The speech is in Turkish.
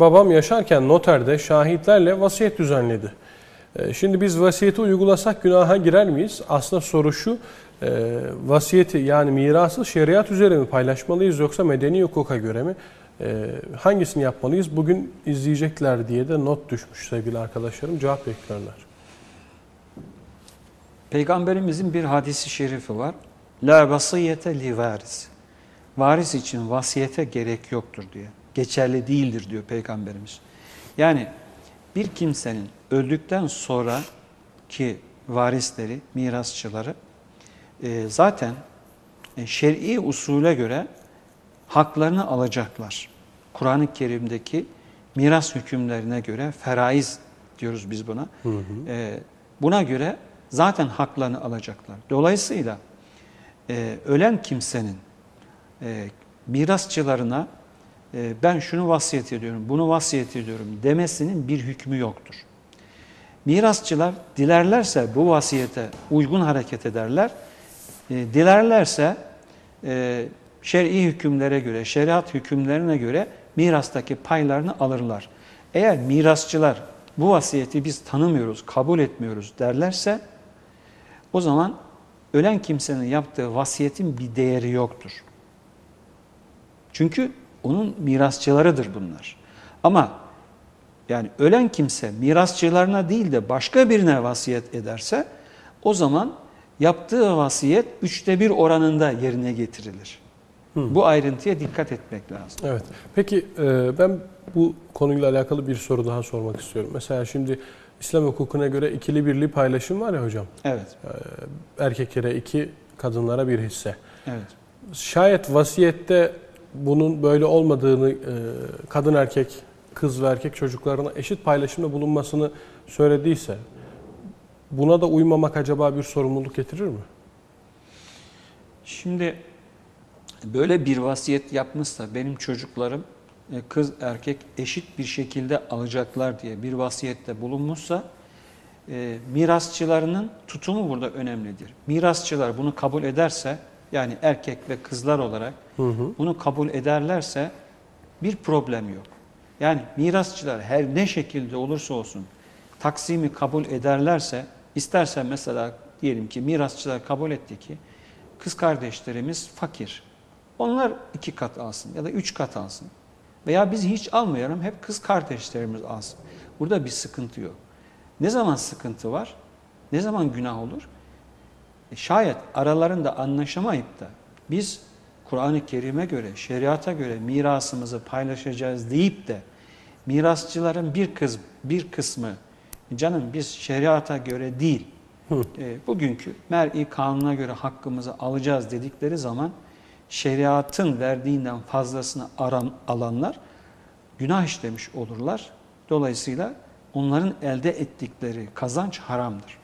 Babam yaşarken noterde şahitlerle vasiyet düzenledi. E, Şimdi biz vasiyeti uygulasak günaha girer miyiz? Aslında soru şu, e, vasiyeti yani mirası şeriat üzere mi paylaşmalıyız yoksa medeni hukuka göre mi? E, Hangisini yapmalıyız? Bugün izleyecekler diye de not düşmüş sevgili arkadaşlarım. Cevap bekliyorlar. Peygamberimizin bir hadisi şerifi var. La vasiyete li varis. Varis için vasiyete gerek yoktur diyor. Geçerli değildir diyor Peygamberimiz. Yani bir kimsenin öldükten sonra ki varisleri, mirasçıları e, zaten e, şer'i usule göre haklarını alacaklar. Kur'an-ı Kerim'deki miras hükümlerine göre feraiz diyoruz biz buna. E, buna göre zaten haklarını alacaklar. Dolayısıyla e, ölen kimsenin e, mirasçılarına ben şunu vasiyet ediyorum, bunu vasiyet ediyorum demesinin bir hükmü yoktur. Mirasçılar dilerlerse bu vasiyete uygun hareket ederler, e, dilerlerse e, şer'i hükümlere göre, şeriat hükümlerine göre mirastaki paylarını alırlar. Eğer mirasçılar bu vasiyeti biz tanımıyoruz, kabul etmiyoruz derlerse o zaman ölen kimsenin yaptığı vasiyetin bir değeri yoktur. Çünkü onun mirasçılarıdır bunlar. Ama yani ölen kimse mirasçılarına değil de başka birine vasiyet ederse o zaman yaptığı vasiyet üçte bir oranında yerine getirilir. Bu ayrıntıya dikkat etmek lazım. Evet. Peki e, ben bu konuyla alakalı bir soru daha sormak istiyorum. Mesela şimdi İslam hukukuna göre ikili birli paylaşım var ya hocam. Evet, Erkeklere iki, kadınlara bir hisse. evet. Şayet vasiyette bunun böyle olmadığını, e, kadın erkek, kız ve erkek çocuklarına eşit paylaşımda bulunmasını söylediyse, buna da uymamak acaba bir sorumluluk getirir mi? Şimdi böyle bir vasiyet yapmışsa benim çocuklarım e, kız erkek eşit bir şekilde alacaklar diye bir vasiyette bulunmuşsa e, mirasçılarının tutumu burada önemlidir. Mirasçılar bunu kabul ederse yani erkek ve kızlar olarak bunu kabul ederlerse bir problem yok. Yani mirasçılar her ne şekilde olursa olsun taksimi kabul ederlerse istersen mesela diyelim ki mirasçılar kabul etti ki kız kardeşlerimiz fakir. Onlar iki kat alsın ya da üç kat alsın. Veya biz hiç almayalım hep kız kardeşlerimiz alsın. Burada bir sıkıntı yok. Ne zaman sıkıntı var? Ne zaman günah olur? E şayet aralarında anlaşamayıp da biz Kur'an-ı Kerim'e göre, şeriata göre mirasımızı paylaşacağız deyip de mirasçıların bir kız bir kısmı canım biz şeriata göre değil, e, bugünkü mer'i kanuna göre hakkımızı alacağız dedikleri zaman şeriatın verdiğinden fazlasını aran, alanlar günah işlemiş olurlar. Dolayısıyla onların elde ettikleri kazanç haramdır.